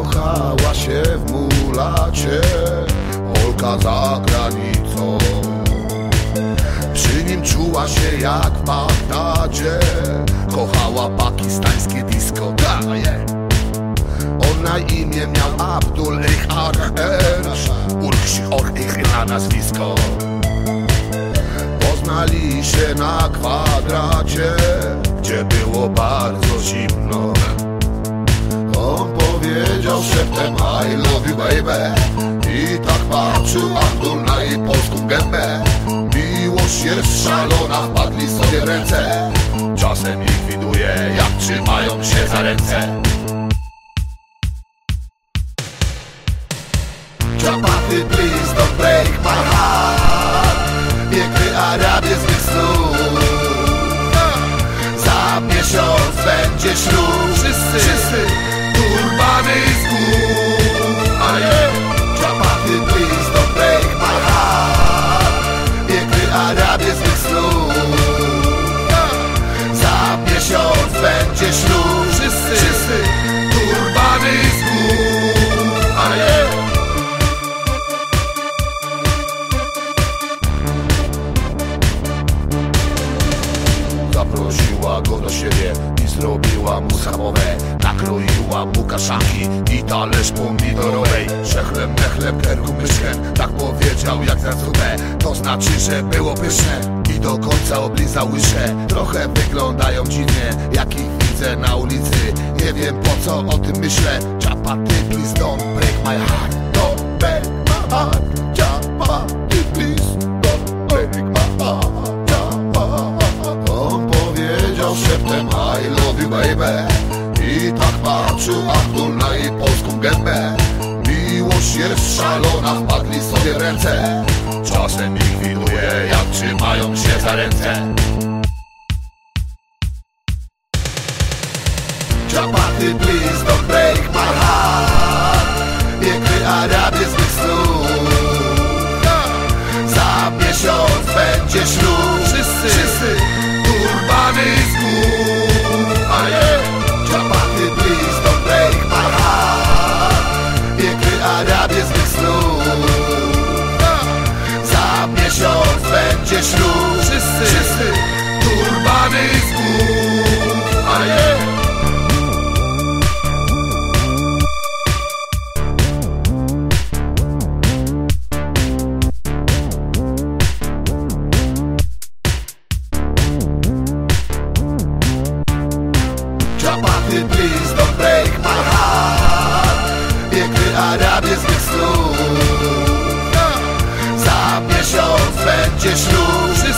Zakochała się w mulacie Polka za granicą. Przy nim czuła się jak w Bagdadzie Kochała pakistańskie disco. Daje On na imię miał Abdul Ich Arch Urch Och Ich na nazwisko. Poznali się na kwadracie powiedział szeptem I love you baby I tak patrzył Abdul na jej polską gębę. Miłość jest szalona, wpadli sobie w ręce. Czasem ich widuje, jak trzymają się za ręce. Chapati, please don't break my heart. Piękny Arabie z mych snów Za miesiąc będzie ślub Wszyscy, wszyscy. Turbany Mych snów Za miesiąc będzie ślub. Wszyscy, wszyscy. Turbany z gór. Zaprosiła go do siebie zrobiła mu schabowę Nakroiła mu kaszanki i talerz pomidorowej. Szechlem, nechlem, kerku, myszkiem Tak powiedział jak za zupę To znaczy, że było pyszne I do końca oblizał łyżkę Trochę wyglądają dziwnie Jak ich widzę na ulicy. Nie wiem po co o tym myślę baby I tak patrzył Abdul na jej polską gębę. Miłość jest szalona, wpadli sobie w ręce. Czasem ich widuje, jak trzymają się za ręce. Chapaty, please Chapaty, please don't break my heart Piękny Arabie z mych snów Za miesiąc będzie ślub